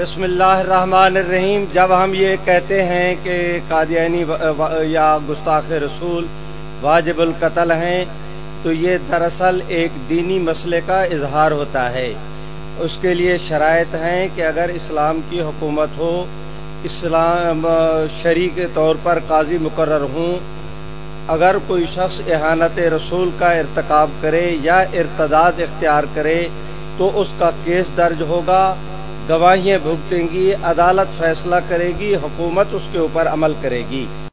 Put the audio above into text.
بسم اللہ الرحمن الرحیم۔ جب ہم یہ کہتے ہیں کہ قادیانی یا گستاخ رسول واجب القتل ہیں، تو یہ دراصل ایک دینی مسئلے کا اظہار ہوتا ہے۔ اس کے لیے شرائط ہیں کہ اگر اسلام کی حکومت ہو، اسلام شرع کے طور پر قاضی مقرر ہوں، اگر کوئی شخص احانت رسول کا ارتکاب کرے یا ارتداد اختیار کرے، تو اس کا کیس درج ہوگا۔ گواہیاں بھگتیں گی عدالت فیصلہ کرے گی حکومت اس کے اوپر عمل کرے گی۔